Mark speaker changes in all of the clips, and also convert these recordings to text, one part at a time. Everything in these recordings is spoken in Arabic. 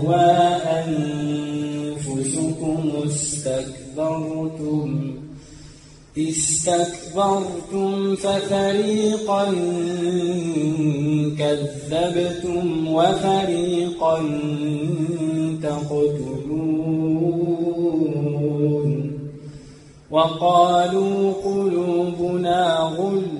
Speaker 1: تهوى أنفسكم استكبرتم استكبرتم ففريقا كذبتم وفريقا تقتلون وقالوا قلوبنا غلف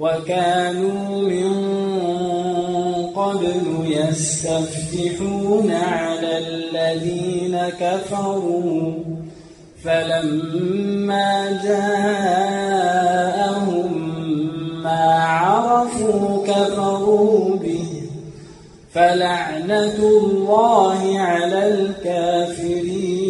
Speaker 1: وكانوا من قبل يستفتحون على الذين كفروا فلما جاءهم ما عرفوا كفروا به فلعنة الله على الكافرين.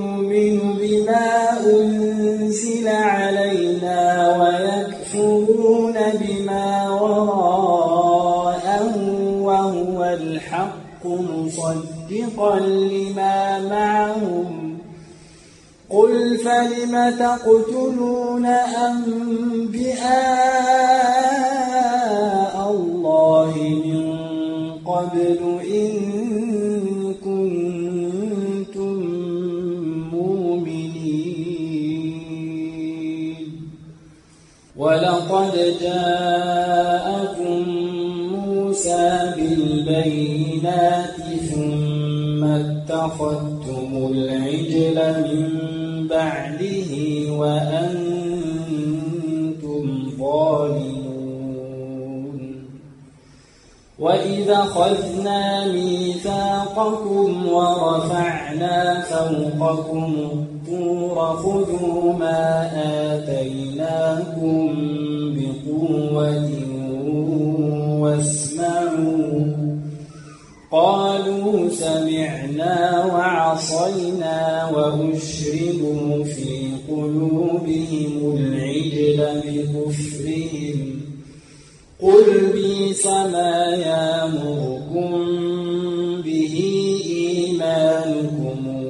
Speaker 1: بما أنزل علينا ويكفرون بما وراءه وهو الحق مصدقا لما معهم. قل فلم تقتلون أنبئاء الله من قبل إن ولقد جاءكم موسى بالبينات ثم اتخذتم العجل من بعده وأنتم ظالمون. وإذا خذنا ميثاقكم ورفعنا فوقكم الطور خذوا ما آتيناكم بقوة واسمعوا. قالوا سمعنا وعصينا وأشربوا في قلوبهم العجل بكفرهم. قل بيس ما يامركم به إيمانكم.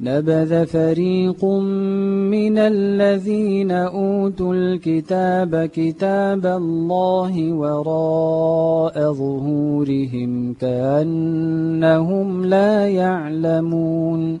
Speaker 2: نبذ فريق من الذين أوتوا الكتاب كتاب الله وراء ظهورهم كأنهم لا يعلمون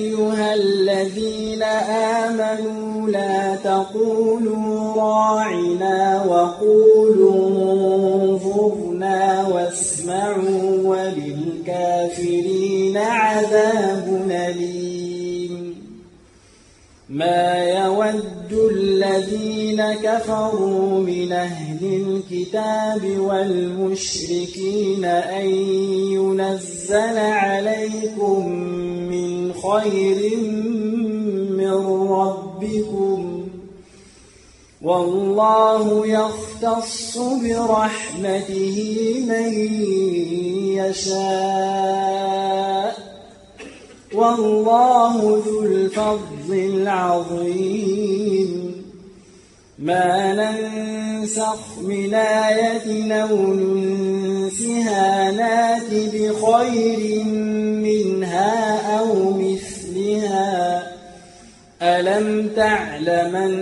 Speaker 1: آمنوا لا تقولوا راعنا وقولوا انظرنا واسمعوا وللكافرين عذاب أليم. ما يود الذين كفروا من أهل الكتاب والمشركين أن ينزل عليكم من خير من ربكم والله يختص برحمته من يشاء والله ذو الفضل العظيم. ما ننسخ من آية أو ننسها نات بخير منها أو مثلها. ألم تعلمن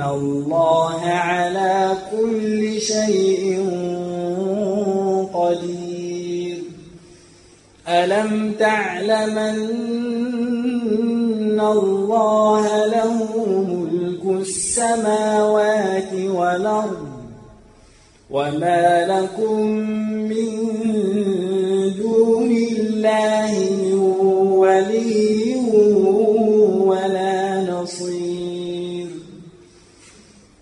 Speaker 1: الله على كل شيء قدير ألم تعلمن الله له ملك السماوات والأرض وما لكم من دون الله من ولي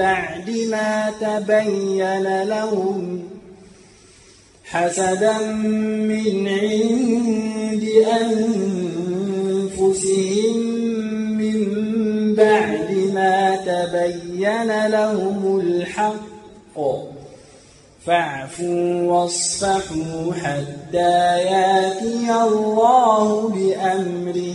Speaker 1: بعد ما تبين لهم حسدا من عند أنفسهم من بعد ما تبين لهم الحق. فاعفوا واصفحوا حتى يأتي الله بأمره.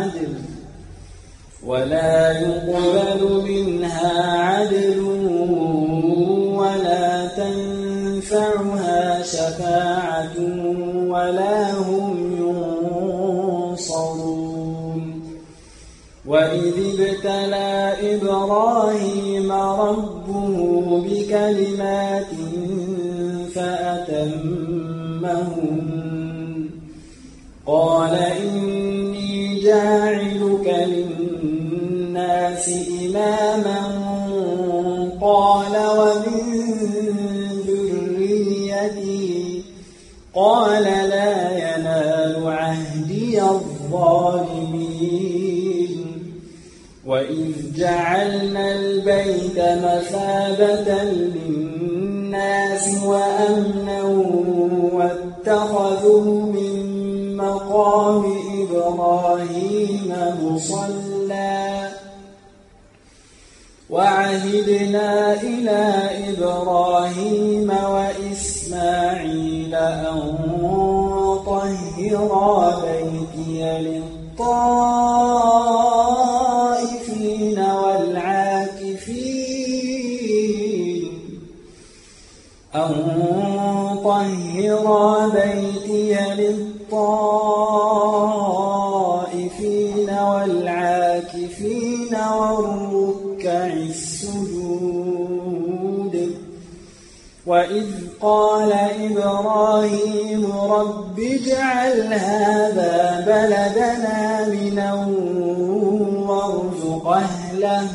Speaker 1: ولا يقبل منها عدل ولا تنفعها شفاعة ولا هم ينصرون. وإذ ابتلى إبراهيم ربه بكلمات فأتمهن. قال إني جاعلك للناس إماما قال ومن ذريتي قال لا ينال عهدي الظالمين وإذ جعلنا البيت مثابة للناس وأمنا واتخذوا من مقام إبراهيم مصلى وعهدنا إلى إبراهيم وإسماعيل أن طهرا بيتي للطائفين والعاكفين. أن طهرا بيتي للطائفين والعاكفين والركع وإذ قال إبراهيم رب اجعل هذا بلدنا منا وارزق أهله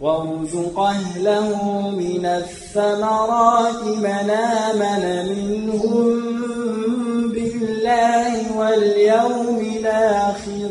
Speaker 1: وارزق أهله من الثمرات من آمن منهم بالله واليوم الآخر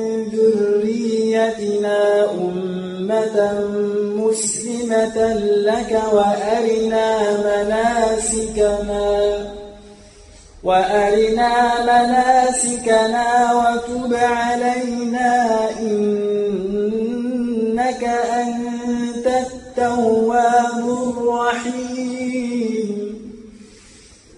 Speaker 1: ذريتنا أمة مسلمة لك وأرنا مناسكنا وأرنا مناسكنا وتب علينا إنك أنت التواب الرحيم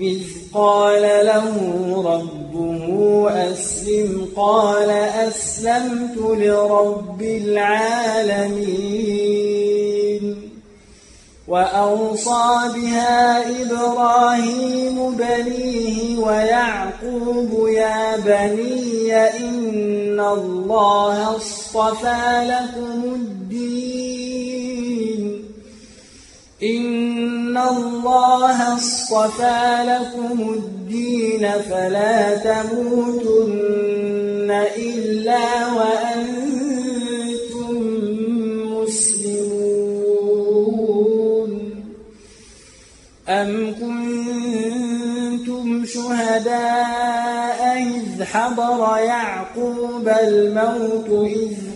Speaker 1: إذ قال له ربه أسلم قال أسلمت لرب العالمين. وأوصى بها إبراهيم بنيه ويعقوب يا بني إن الله اصطفى لكم الدين. إن الله اصطفى لكم الدين فلا تموتن إلا وأنتم مسلمون أم كنتم شهداء إذ حضر يعقوب الموت إذ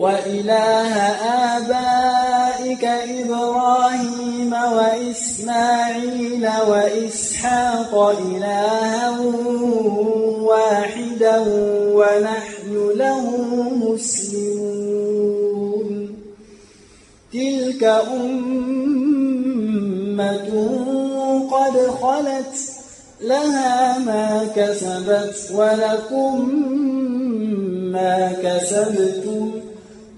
Speaker 1: وإله آبائك إبراهيم وإسماعيل وإسحاق إلها واحدا ونحن له مسلمون. تلك أمة قد خلت لها ما كسبت ولكم ما كسبتم.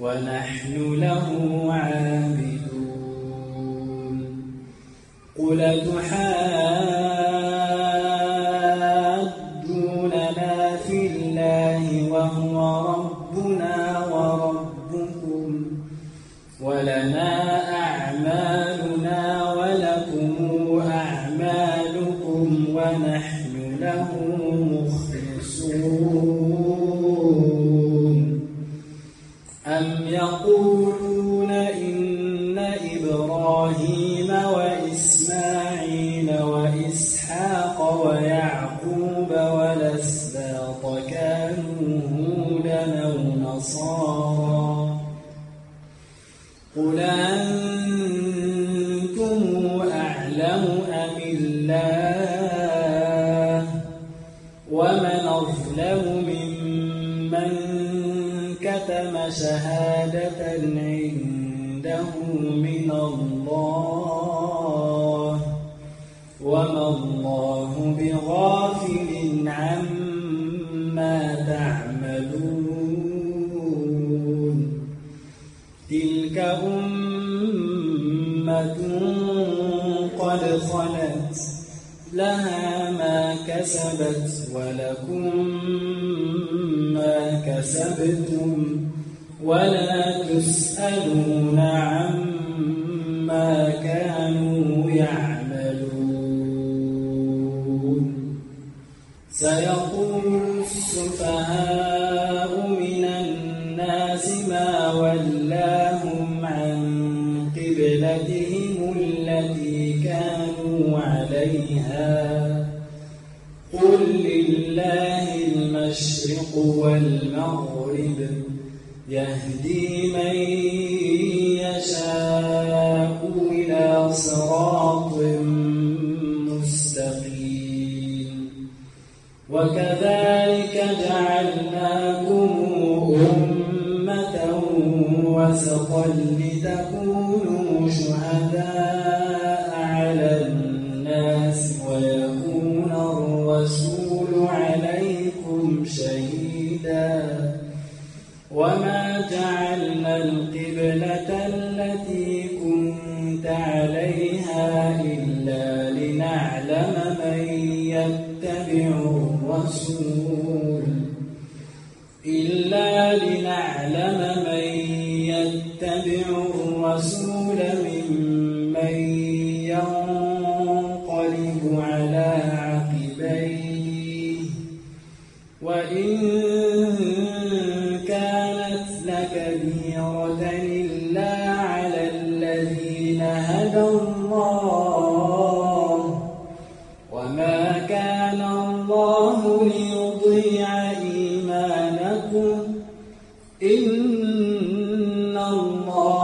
Speaker 1: ونحن له عابدون. قل تحاسبون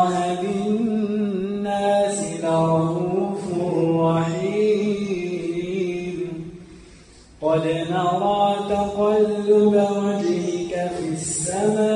Speaker 1: الله بالناس لرؤوف رحيم. قد نرى تقلب وجهك في السماء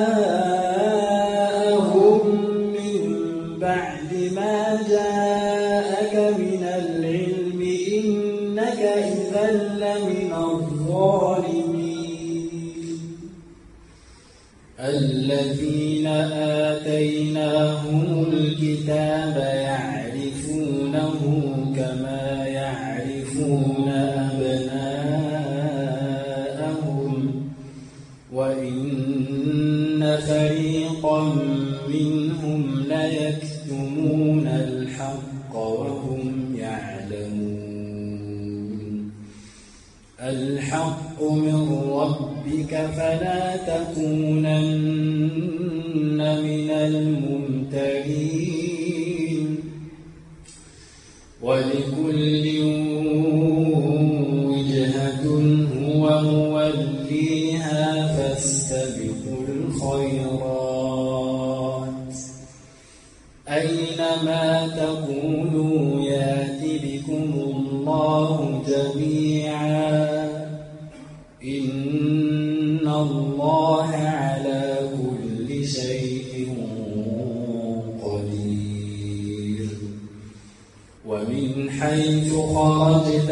Speaker 1: من ربك فلا تكونن من الممترين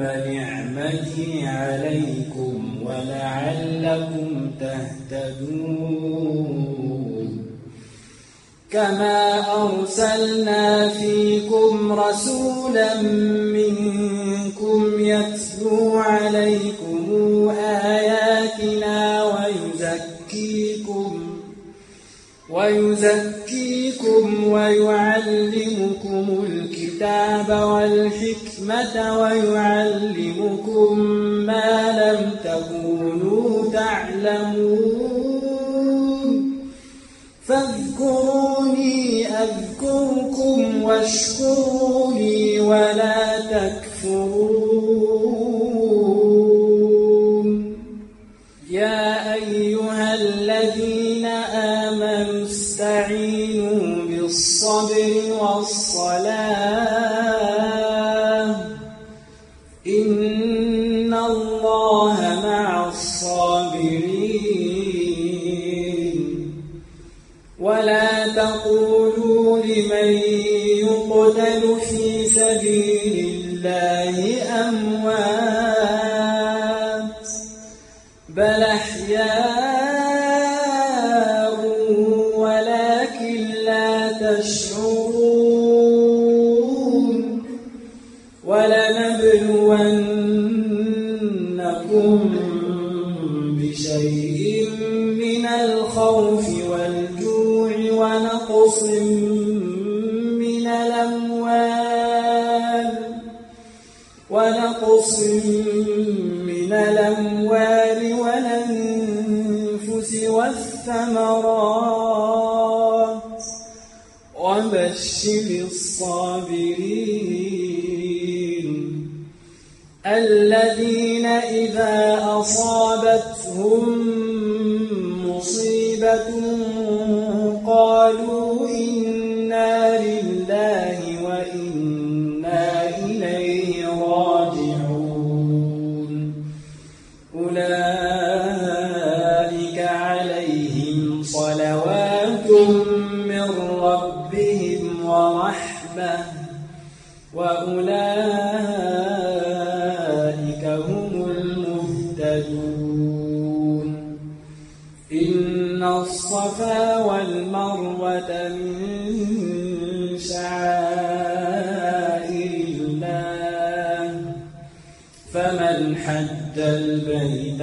Speaker 1: نعمتي عليكم ولعلكم تهتدون. كما أرسلنا فيكم رسولا منكم يتلو عليكم آياتنا ويزكيكم ويزكيكم ويعلمكم الكتاب والحكمة ويعلمكم ما لم تكونوا تعلمون. فاذكروني أذكركم واشكروا لي ولا تكفرون. وبشر الصابرين الذين إذا أصابت حد البيت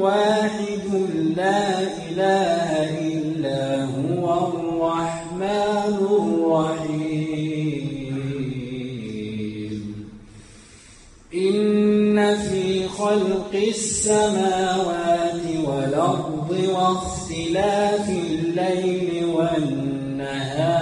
Speaker 1: واحد لا إله إلا هو الرحمن الرحيم. إن في خلق السماوات والأرض واختلاف الليل والنهار.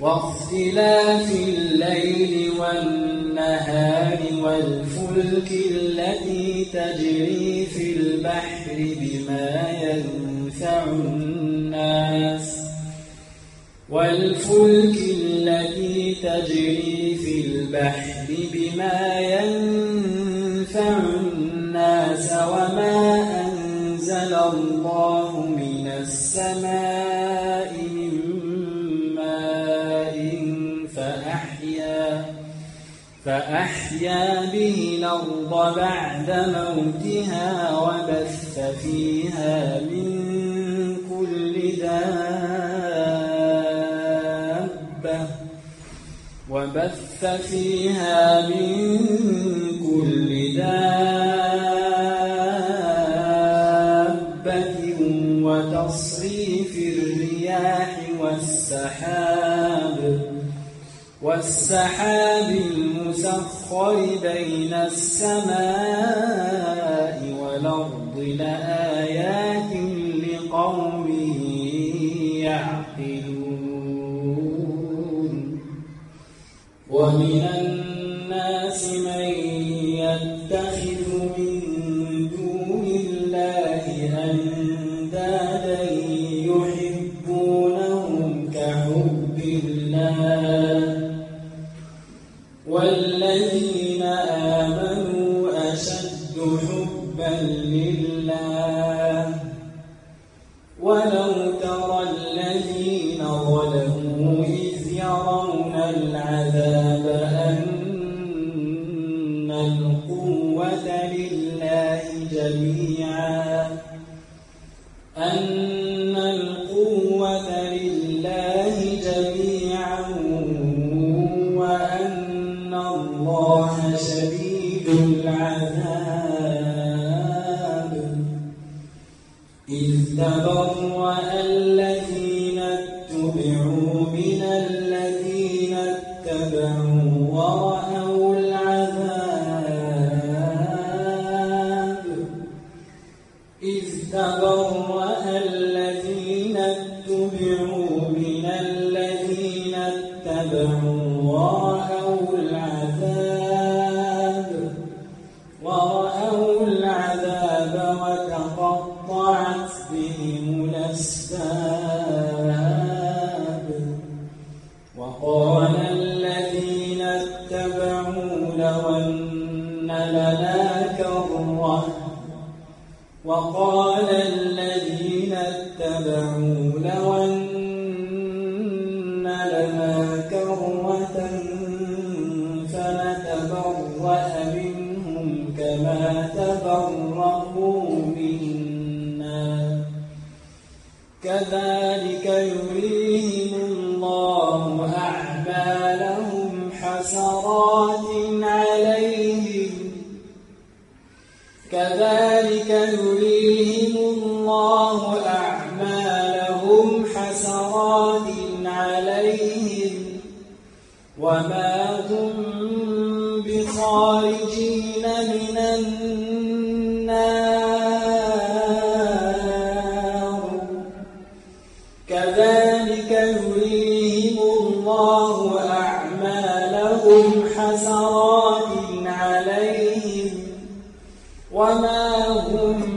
Speaker 1: واختلاف الليل والنهار والفجر الفلك الذي تجري في البحر بما ينفع الناس والفلك الذي تجري في البحر بما ينفع أحيا به الأرض بعد موتها وبث فيها من كل دابة وبث فيها من كل دابة وتصريف الرياح والسحاب والسحاب المسخر بين السماء والأرض لآيات لقوم يعقلون. ومن حبا لله لهم حسرات عليهم وما هم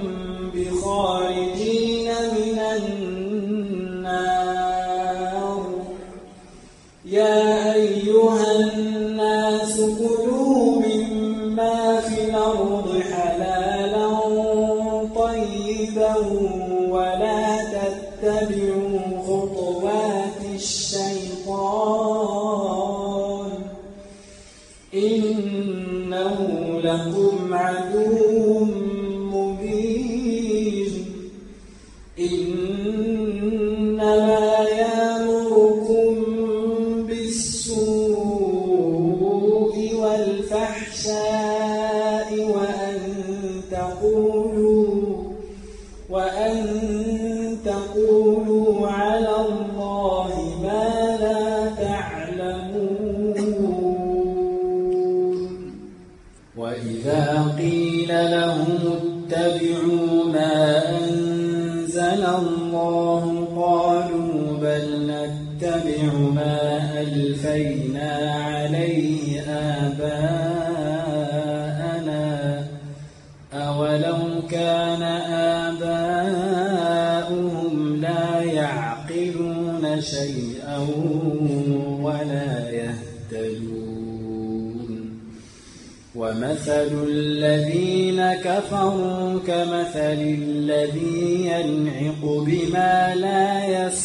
Speaker 1: مثل الذين كفروا كمثل الذي ينعق بما لا يسمع.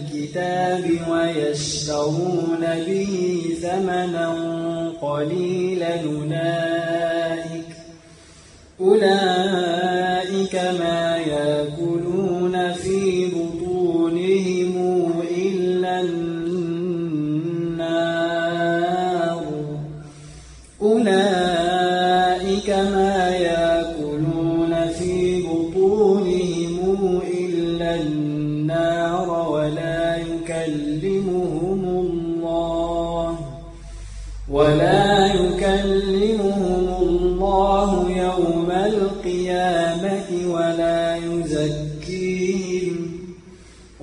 Speaker 1: ويشترون به ثمنا قليلا أولئك أولئك ما يأكلون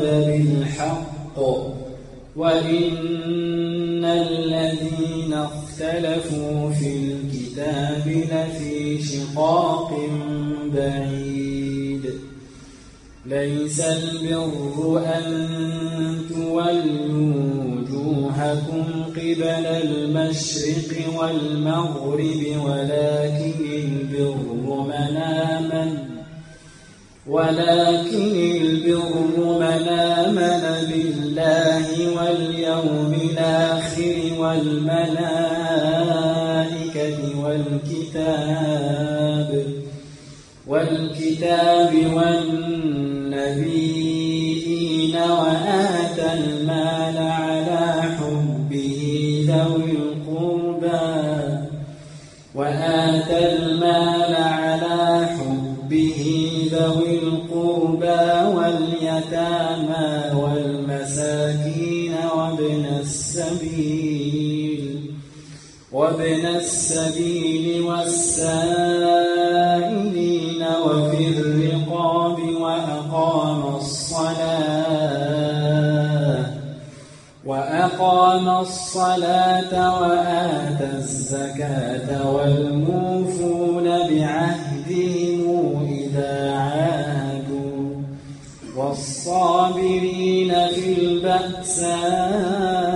Speaker 1: بالحق وإن الذين اختلفوا في الكتاب لفي شقاق بعيد. ليس البر أن تولوا وجوهكم قبل المشرق والمغرب ولكن ولكن البر من آمن بالله واليوم الآخر والملائكة والكتاب والكتاب والنبيين وآتى المال على حبه ذوي القربى وآتى وابن السبيل والسائلين وفي الرقاب وأقام الصلاة وأقام الصلاة وآتى الزكاة والموفون بعهدهم إذا عاهدوا والصابرين في البأساء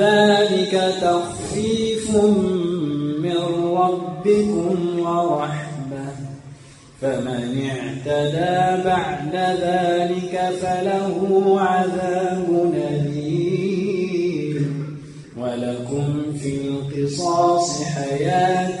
Speaker 1: ذلك تخفيف من ربكم ورحمة. فمن اعتدى بعد ذلك فله عذاب أليم. ولكم في القصاص حياة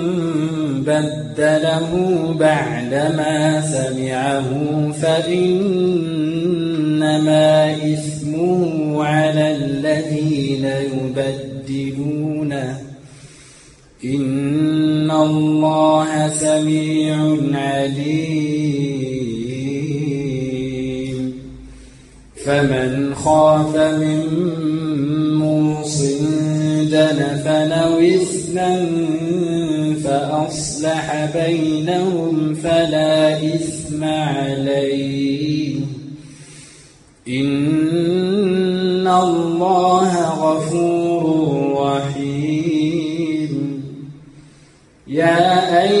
Speaker 1: بدله بعدما سمعه فإنما إثمه على الذين يبدلونه. إن الله سميع عليم. فمن خاف من موص دنفا أو فأصلح بينهم فلا إثم عليه إن الله غفور رحيم. يا أيها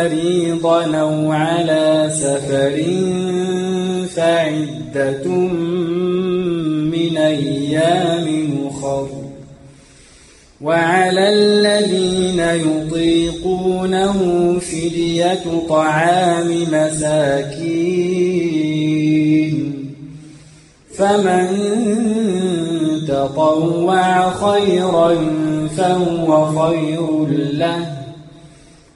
Speaker 1: مريضا أو على سفر فعدة من أيام أخر. وعلى الذين يطيقونه فدية طعام مساكين. فمن تطوع خيرا فهو خير له.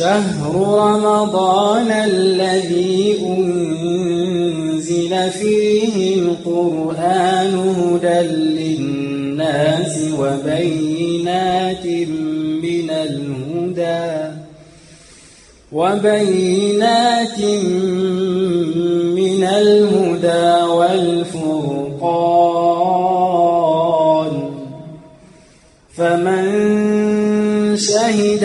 Speaker 1: شهر رمضان الذي أنزل فيه القرآن هدى للناس وبينات من الهدى وبينات من الهدى والفرقان. فمن شهد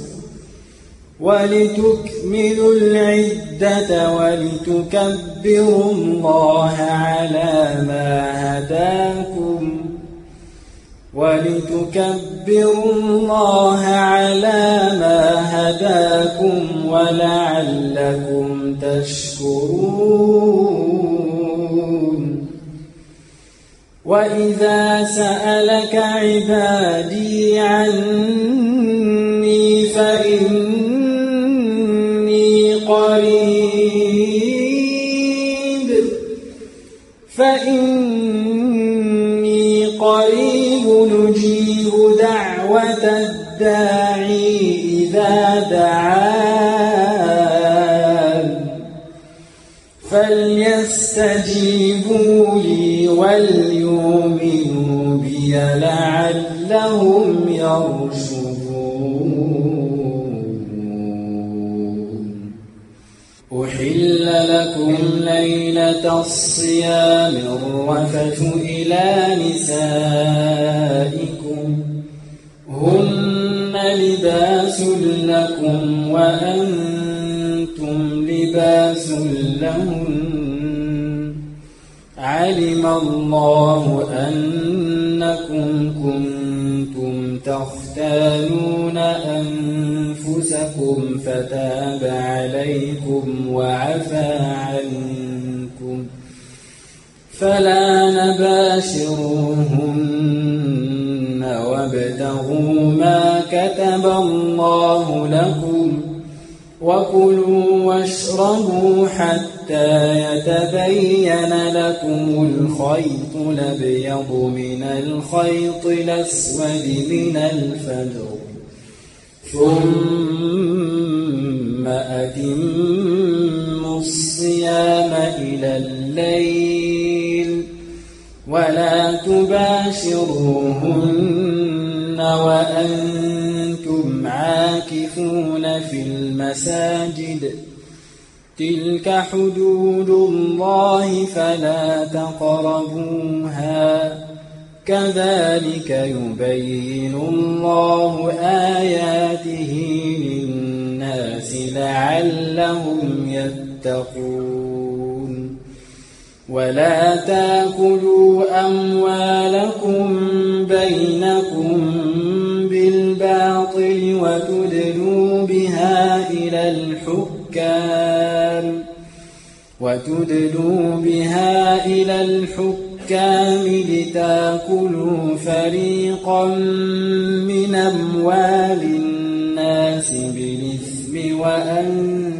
Speaker 1: ولتكملوا العدة ولتكبروا الله على ما هداكم ولتكبروا الله على ما هداكم ولعلكم تشكرون. وإذا سألك عبادي عني فإني قريب. فإني قريب نجيب دعوة الداعي إذا دعان. فليستجيبوا لي وليؤمنوا بي لعلهم يرشدون. لكم ليلة الصيام الرفث إلى نسائكم. هن لباس لكم وأنتم لباس لهن. علم الله أنكم كنتم تختانون أنفسكم فتاب عليكم وعفى عنكم فلا نباشروهن وابتغوا ما كتب الله لكم وكلوا واشربوا حتى يتبين لكم الخيط الأبيض من الخيط الأسود من الفجر. ثم أتموا الصيام إلى الليل ولا تباشروهن وأنتم عاكفون في المساجد. تلك حدود الله فلا تقربوها. كذلك يبين الله آياته للناس لعلهم يتقون. ولا تأكلوا أموالكم بينكم بالباطل وتدلوا الحكام وتدلوا بها إلى الحكام لتأكلوا فريقا من أموال الناس بالإثم وأنتم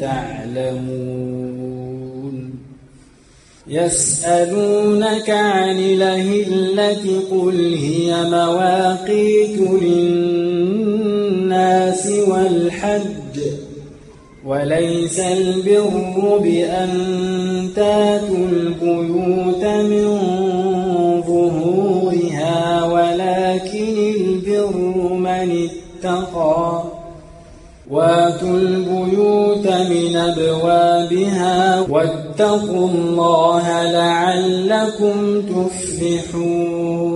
Speaker 1: تعلمون. يسألونك عن الأهلة قل هي مواقيت للناس والحج وليس البر بأن تاتوا البيوت من ظهورها ولكن البر من اتقى. واتوا البيوت من أبوابها واتقوا الله لعلكم تفلحون.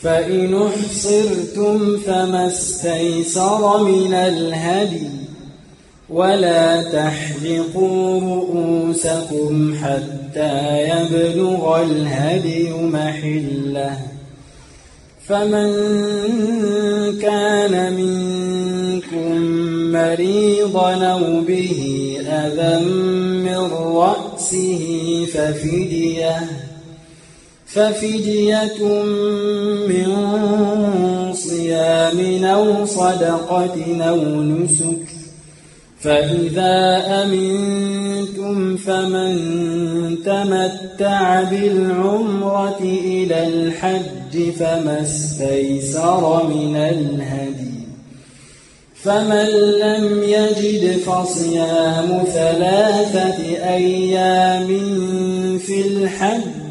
Speaker 1: فإن احصرتم فما استيسر من الهدي ولا تحلقوا رؤوسكم حتى يبلغ الهدي محله فمن كان منكم مريضا أو به أذى من رأسه ففديه ففدية من صيام أو صدقة أو نسك فإذا أمنتم فمن تمتع بالعمرة إلى الحج فما استيسر من الهدي فمن لم يجد فصيام ثلاثة أيام في الحج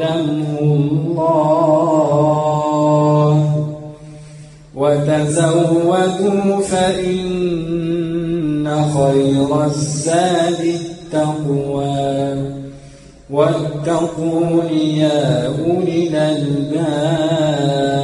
Speaker 1: يعلمه الله وتزودوا فإن خير الزاد التقوى واتقون يا أولي الألباب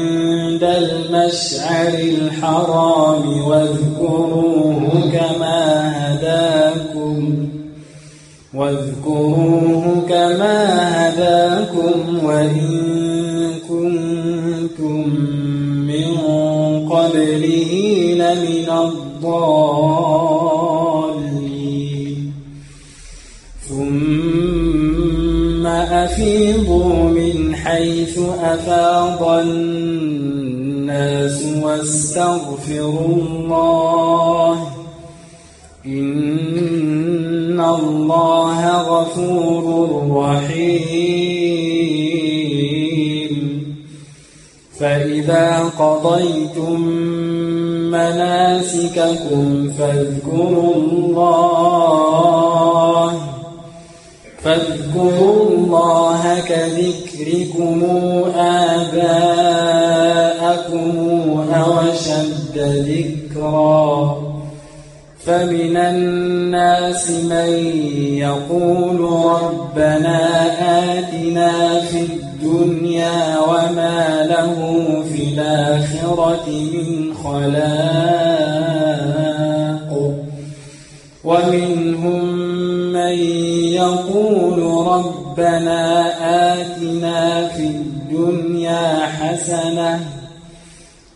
Speaker 1: المشعر الحرام واذكروه كما هداكم. واذكروه كما هداكم وإن كنتم من قبله لمن الضالين. ثم أفيضوا من حيث أفاض الناس واستغفروا الله. إن الله غفور رحيم. فإذا قضيتم مناسككم فاذكروا الله. فاذكروا الله كذكركم آباءكم أو أشد ذكرًا. فمن الناس من يقول ربنا آتنا في الدنيا وما له في الآخرة من خلاق. ومنهم من يقول ربنا آتنا في الدنيا حسنة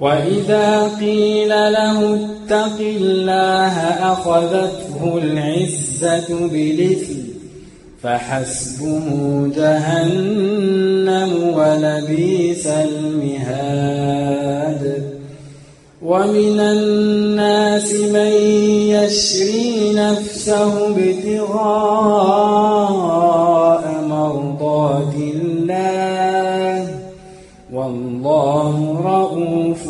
Speaker 1: وإذا قيل له اتق الله أخذته العزة بالإثم فحسبه جهنم ولبيس المهاد ومن الناس من يشري نفسه ابتغاء مرضات الله والله رؤوف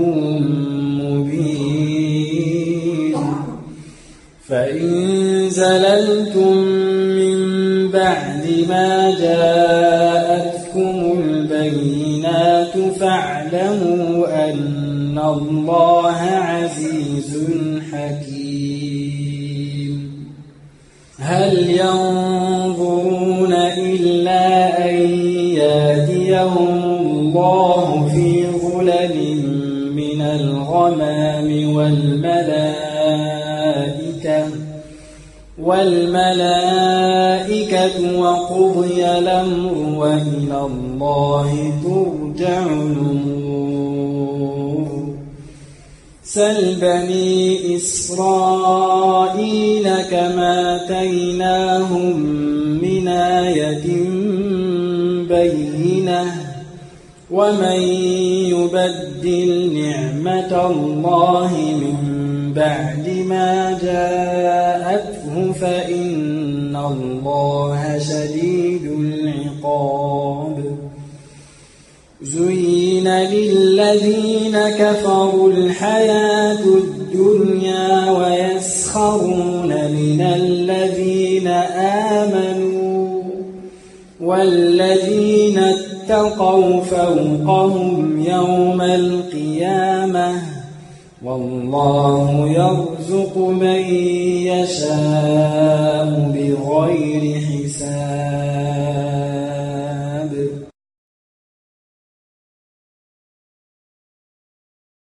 Speaker 1: زللتم من بعد ما جاءتكم البينات فاعلموا أن الله عزيز حكيم هل ينظرون إلا أن يهديهم الله في ظلل من الغمام والملائكة والملائكة وقضي الأمر وإلى الله ترجع الأمور. سل بني إسرائيل كما آتيناهم من آية بينة. ومن يبدل نعمة الله من بعد ما جاءته فإن الله شديد العقاب. زين للذين كفروا الحياة الدنيا ويسخرون من الذين آمنوا والذين اتقوا فوقهم يوم القيامة. والله يرزق من يشاء بغير حساب.